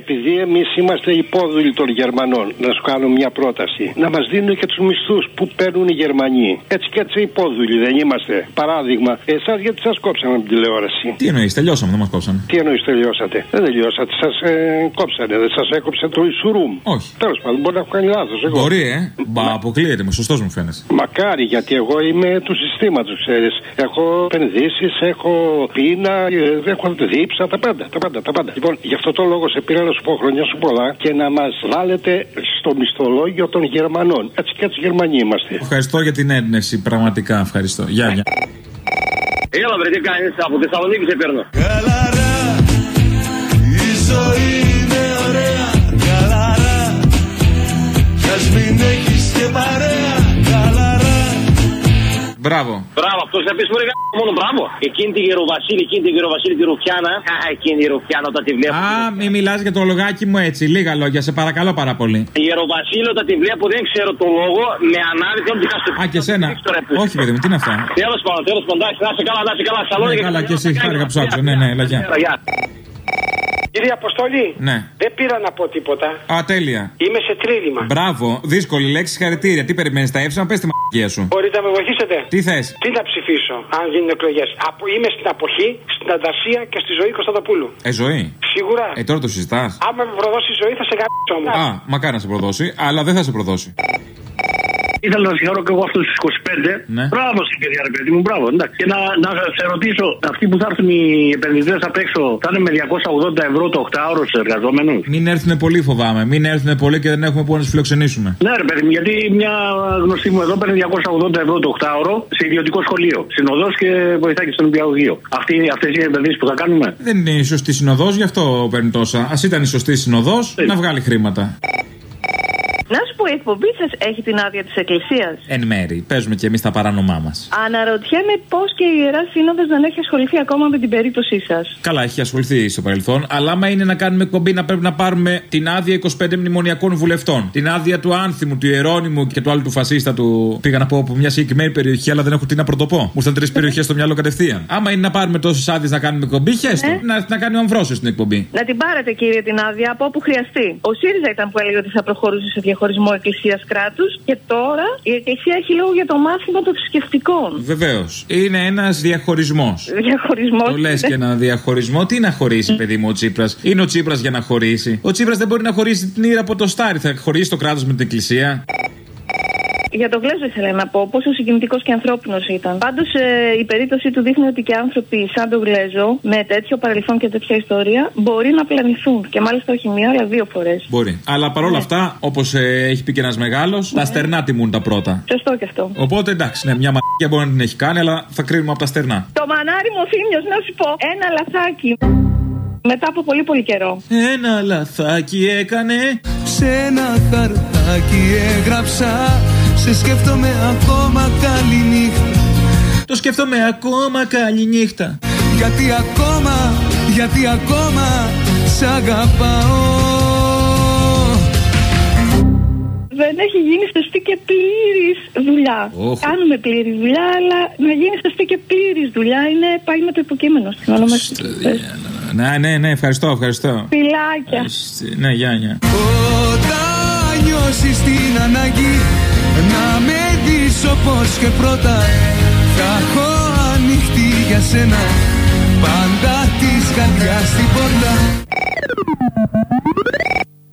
Speaker 34: επειδή εμείς είμαστε υπόδουλοι των Γερμανών, να σου κάνω μια πρόταση. Να μας δίνουν και τους μισθούς που παίρνουν οι Γερμανοί. Έτσι και έτσι υπόδουλοι δεν είμαστε. Παράδειγμα, εσάς γιατί σας κόψανε την τηλεόραση;
Speaker 15: Τι εννοείς, τελειώσαμε, δεν μας κόψανε.
Speaker 34: Τι εννοείς, τελειώσατε; Δεν τελειώσατε, σας ε, κόψανε, δεν σας έκοψε το Ισουρούμ.
Speaker 15: Όχι.
Speaker 34: Τέλος πάντων, μπορεί να έχω κάνει λάθος.
Speaker 15: Μπορεί, ε. Μπα, αποκλείεται, με σωστός μου φαίνεται.
Speaker 34: Μακάρι, γιατί εγώ είμαι του συστήματος, ξέρεις. Έχω επενδύσεις, έχω πείνα, ε, έχω δίψα, τα πάντα, τα πάντα, τα πάντα. Λοιπόν, γι' αυτό το λόγο σε πήρα να σου πω χρόνια σου πολλά και να μας βάλετε στο μισθολόγιο των Γερμανών. Έτσι και έτσι Γερμανοί είμαστε.
Speaker 15: Ευχαριστώ για την έμπνευση, πραγματικά ευχαριστώ. Γεια, γεια.
Speaker 35: Έλα, βρε, τι κάνεις από Θεσσαλονίκη σε παίρνω.
Speaker 27: Καλαρά, η ζωή είναι ωραία. Καλαρά, κι ας μην έχεις και παρέα. Καλαρά.
Speaker 15: Μπράβο.
Speaker 35: Μπράβο, αυτός σε πεις μπορεί μόνο μπράβο. Εκείνη τη γεροβασίλη, εκείνη τη γεροβασίλη, τη ρουφιάνα. Α, εκείνη η ρουφιάνα όταν τη βλέπω.
Speaker 15: Α, μη μιλάς για το λογάκι μου έτσι. Λίγα λόγια, σε παρακαλώ πάρα πολύ.
Speaker 35: Η γεροβασίλη όταν τη βλέπω δεν ξέρω το λόγο, με ανάδειξη όλη τη
Speaker 15: Α, και σένα. Όχι, παιδί μου, τι είναι αυτά;
Speaker 35: Τέλος πάντων, τέλος πάντων, να σε καλά, να σε καλά.
Speaker 15: Ναι, καλά, και εσύ, χάρηκα που σ' άκουσα. Ναι, ναι, έλα, γεια.
Speaker 36: Κύριε Αποστολή,
Speaker 15: Ναι.
Speaker 36: δεν πήρα να πω τίποτα.
Speaker 15: Α, τέλεια.
Speaker 36: Είμαι σε τρίλημα.
Speaker 15: Μπράβο, δύσκολη λέξη, χαρητήρια. Τι περιμένεις, τα έψα, πες τη μαγεία σου.
Speaker 36: Μπορείτε να με βοηθήσετε;
Speaker 15: Τι θες;
Speaker 36: Τι να ψηφίσω, αν γίνουν εκλογές; Είμαι στην αποχή, στην αντασία και στη ζωή Κωνσταντοπούλου.
Speaker 15: Ε, ζωή.
Speaker 36: Σίγουρα.
Speaker 15: Ε, τώρα το συζητάς.
Speaker 36: Άμα με προδώσει η ζωή θα σε γράψω όμως.
Speaker 15: Α, μακάρι να σε προδώσει, αλλά δεν θα σε προδώσει.
Speaker 37: Ήθελα να συγχαρώ και εγώ αυτούς τους 25.
Speaker 15: Ναι.
Speaker 37: Μπράβο στην παιδιά, ρε παιδί μου, μπράβο. Εντάξει. Και να, να σε ρωτήσω, αυτοί που θα έρθουν οι επενδυτές απ' έξω θα είναι με 280 ευρώ το 8ωρο στους εργαζόμενους;
Speaker 15: Μην έρθουν πολύ, φοβάμαι. Μην έρθουν πολύ και δεν έχουμε πού να τους φιλοξενήσουμε.
Speaker 37: Ναι, ρε παιδί μου, γιατί μια γνωστή μου εδώ παίρνει 280 ευρώ το 8ωρο σε ιδιωτικό σχολείο. Συνοδός και βοηθάει και στον Υπηαγωγείο. Αυτές οι επενδύσεις που θα κάνουμε;
Speaker 15: Δεν είναι η σωστή συνοδός, γι' αυτό παίρνει τόσα. Α ήταν η σωστή συνοδός, να βγάλει χρήματα.
Speaker 21: Να σου πω, η εκπομπή σας έχει την άδεια της Εκκλησίας.
Speaker 15: Εν μέρη. Παίζουμε και εμείς τα παράνομά μας.
Speaker 21: Αναρωτιέμαι πώς και η ιερά σύνοδος δεν έχει ασχοληθεί ακόμα με την περίπτωσή σας.
Speaker 15: Καλά, έχει ασχοληθεί στο παρελθόν. Αλλά άμα είναι να κάνουμε εκπομπή, να πρέπει να πάρουμε την άδεια 25 μνημονιακών βουλευτών. Την άδεια του Άνθιμου, του Ιερόνιμου και του άλλου του φασίστα του. Πήγα να πω από μια συγκεκριμένη περιοχή, αλλά δεν έχω τι να πρωτοπώ. Μου ήρθαν τρεις περιοχές στο μυαλό κατευθείαν. Άμα είναι να πάρουμε τόσες άδειες να κάνουμε εκπομπή, χέστο.
Speaker 21: Ε.
Speaker 15: Να, να κάνει ο Αμβρόσιος την εκπομπή.
Speaker 21: Να την πάρετε, κύριε, την άδεια από όπου χρειαστεί. Ο ΣΥΡΙΖΑ ήταν που έλεγε ότι θα προχωρούσε σε διαχωρισμό εκκλησίας κράτους και τώρα η Εκκλησία έχει λόγο για το μάθημα των θρησκευτικών.
Speaker 15: Βεβαίως. Είναι ένας διαχωρισμός.
Speaker 21: Διαχωρισμός.
Speaker 15: Το λες και ένα διαχωρισμό. Τι να χωρίσει, παιδί μου, ο Τσίπρας; Είναι ο Τσίπρας για να χωρίσει. Ο Τσίπρας δεν μπορεί να χωρίσει την ήρα από το στάρι. Θα χωρίσει το κράτος με την εκκλησία.
Speaker 21: Για το Γλέζο ήθελα να πω πόσο συγκινητικός και ανθρώπινος ήταν. Πάντως ε, η περίπτωση του δείχνει ότι και άνθρωποι σαν τον Γλέζο, με τέτοιο παρελθόν και τέτοια ιστορία, μπορεί να πλανηθούν. Και μάλιστα όχι μία, αλλά δύο φορές.
Speaker 15: Μπορεί. Αλλά παρόλα αυτά, όπως έχει πει και ένας μεγάλος, τα στερνά τιμούν τα πρώτα.
Speaker 21: Σωστό και αυτό.
Speaker 15: Οπότε εντάξει, ναι, μια μαγεία μπορεί να την έχει κάνει, αλλά θα κρίνουμε από τα στερνά.
Speaker 21: Το μανάρι μου θύμιο, να σου πω, ένα λαθάκι. Μετά από πολύ πολύ καιρό.
Speaker 15: Ένα λαθάκι έκανε.
Speaker 27: Σε ένα χαρτάκι έγραψα Σε σκέφτομαι ακόμα καληνύχτα
Speaker 15: Το σκέφτομαι ακόμα καληνύχτα
Speaker 27: Γιατί ακόμα, γιατί ακόμα Σ' αγαπάω
Speaker 21: Δεν έχει γίνει σωστή και πλήρης δουλειά.
Speaker 15: Όχ.
Speaker 21: Κάνουμε πλήρη δουλειά, αλλά να γίνει σωστή και πλήρης δουλειά είναι πάει με το υποκείμενο στην ονομασία.
Speaker 15: Ναι, ναι, ναι, ευχαριστώ, ευχαριστώ.
Speaker 21: Φιλάκια.
Speaker 15: Ναι, γεια, γεια.
Speaker 27: Όταν νιώσεις την ανάγκη Να με δεις όπως και πρώτα. Θα έχω ανοιχτή για σένα Πάντα της καρδιάς την πόρτα